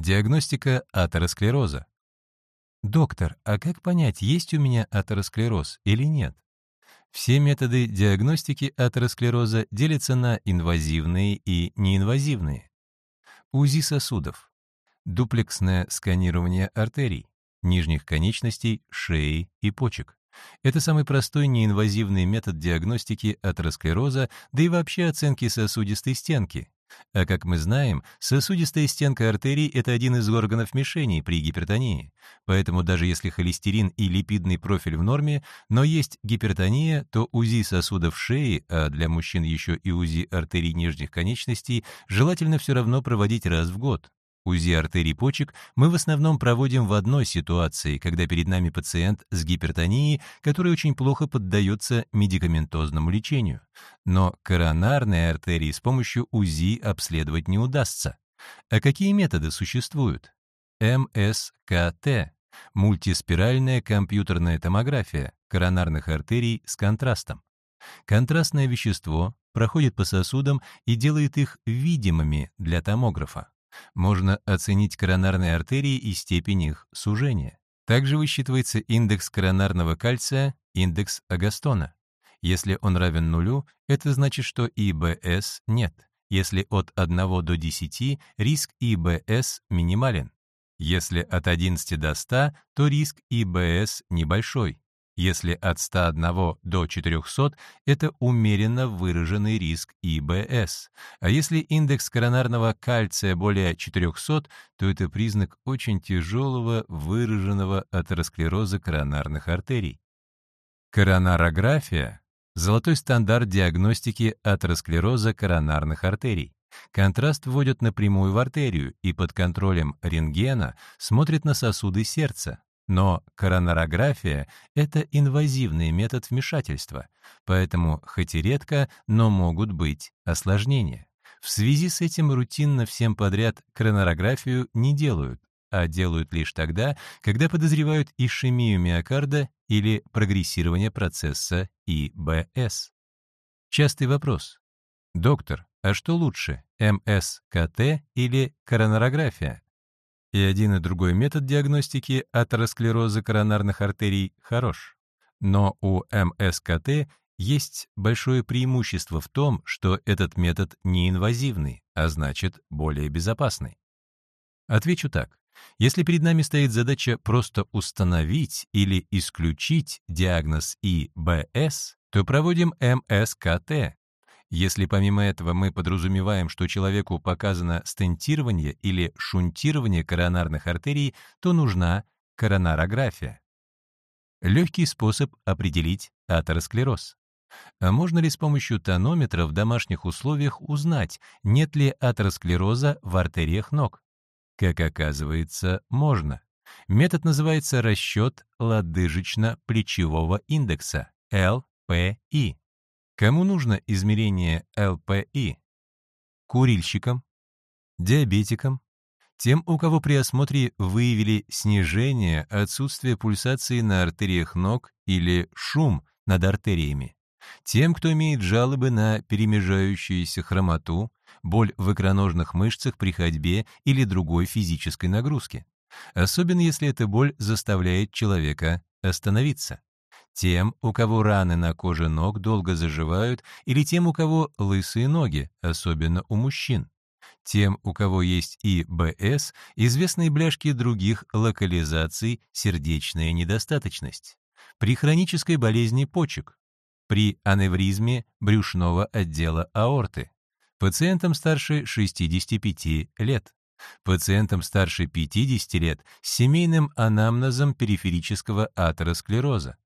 Диагностика атеросклероза. Доктор, а как понять, есть у меня атеросклероз или нет? Все методы диагностики атеросклероза делятся на инвазивные и неинвазивные. УЗИ сосудов. Дуплексное сканирование артерий, нижних конечностей, шеи и почек. Это самый простой неинвазивный метод диагностики атеросклероза, да и вообще оценки сосудистой стенки. А как мы знаем, сосудистая стенка артерий — это один из органов мишени при гипертонии. Поэтому даже если холестерин и липидный профиль в норме, но есть гипертония, то УЗИ сосудов шеи, а для мужчин еще и УЗИ артерий нижних конечностей, желательно все равно проводить раз в год. УЗИ артерий почек мы в основном проводим в одной ситуации, когда перед нами пациент с гипертонией, который очень плохо поддается медикаментозному лечению. Но коронарные артерии с помощью УЗИ обследовать не удастся. А какие методы существуют? МСКТ – мультиспиральная компьютерная томография коронарных артерий с контрастом. Контрастное вещество проходит по сосудам и делает их видимыми для томографа. Можно оценить коронарные артерии и степень их сужения. Также высчитывается индекс коронарного кальция, индекс Агастона. Если он равен нулю, это значит, что ИБС нет. Если от 1 до 10, риск ИБС минимален. Если от 11 до 100, то риск ИБС небольшой. Если от 101 до 400 – это умеренно выраженный риск ИБС. А если индекс коронарного кальция более 400, то это признак очень тяжелого выраженного атеросклероза коронарных артерий. Коронарография – золотой стандарт диагностики атеросклероза коронарных артерий. Контраст вводят напрямую в артерию и под контролем рентгена смотрят на сосуды сердца. Но коронарография — это инвазивный метод вмешательства, поэтому хоть и редко, но могут быть осложнения. В связи с этим рутинно всем подряд коронарографию не делают, а делают лишь тогда, когда подозревают ишемию миокарда или прогрессирование процесса ИБС. Частый вопрос. Доктор, а что лучше, МСКТ или коронарография? И один и другой метод диагностики атеросклероза коронарных артерий хорош. Но у МСКТ есть большое преимущество в том, что этот метод неинвазивный, а значит, более безопасный. Отвечу так. Если перед нами стоит задача просто установить или исключить диагноз ИБС, то проводим МСКТ, если помимо этого мы подразумеваем, что человеку показано стентирование или шунтирование коронарных артерий, то нужна коронарография. Легкий способ определить атеросклероз. А можно ли с помощью тонометра в домашних условиях узнать, нет ли атеросклероза в артериях ног? Как оказывается, можно. Метод называется расчет лодыжечно-плечевого индекса, ЛПИ. Кому нужно измерение ЛПИ? Курильщикам, диабетикам, тем, у кого при осмотре выявили снижение, отсутствие пульсации на артериях ног или шум над артериями, тем, кто имеет жалобы на перемежающуюся хромоту, боль в икроножных мышцах при ходьбе или другой физической нагрузке, особенно если эта боль заставляет человека остановиться тем, у кого раны на коже ног долго заживают, или тем, у кого лысые ноги, особенно у мужчин. Тем, у кого есть ИБС, известные бляшки других локализаций, сердечная недостаточность. При хронической болезни почек, при аневризме брюшного отдела аорты, пациентам старше 65 лет, пациентам старше 50 лет с семейным анамнезом периферического атеросклероза,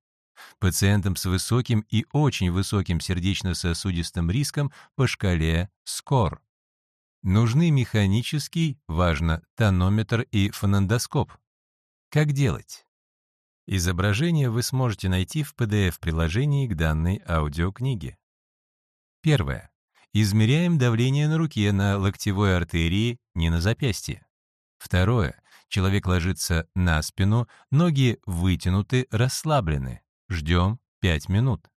пациентам с высоким и очень высоким сердечно-сосудистым риском по шкале СКОР. Нужны механический, важно, тонометр и фонендоскоп. Как делать? Изображение вы сможете найти в PDF-приложении к данной аудиокниге. Первое. Измеряем давление на руке на локтевой артерии, не на запястье. Второе. Человек ложится на спину, ноги вытянуты, расслаблены. Ждем 5 минут.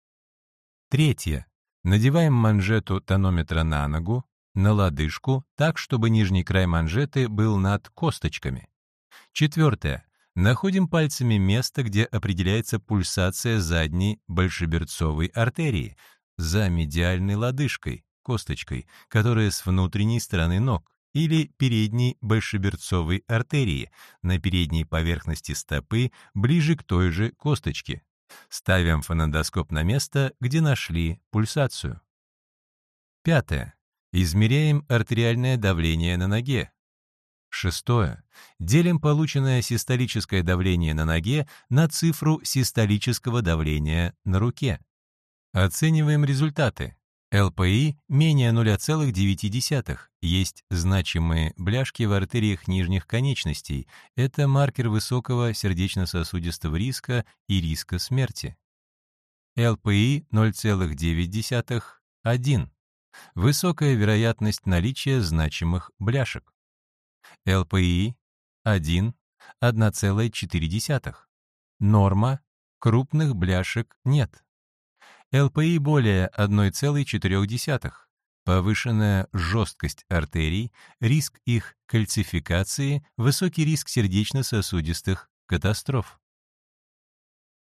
Третье. Надеваем манжету тонометра на ногу, на лодыжку так, чтобы нижний край манжеты был над косточками. Четвертое. Находим пальцами место, где определяется пульсация задней большеберцовой артерии, за медиальной лодыжкой, косточкой, которая с внутренней стороны ног, или передней большеберцовой артерии, на передней поверхности стопы, ближе к той же косточке. Ставим фонендоскоп на место, где нашли пульсацию. Пятое. Измеряем артериальное давление на ноге. Шестое. Делим полученное систолическое давление на ноге на цифру систолического давления на руке. Оцениваем результаты. ЛПИ менее 0,9. Есть значимые бляшки в артериях нижних конечностей. Это маркер высокого сердечно-сосудистого риска и риска смерти. ЛПИ 0,9. 1. Высокая вероятность наличия значимых бляшек. ЛПИ 1, 1,4. Норма, крупных бляшек нет. ЛПИ более 1,4. Повышенная жесткость артерий, риск их кальцификации, высокий риск сердечно-сосудистых катастроф.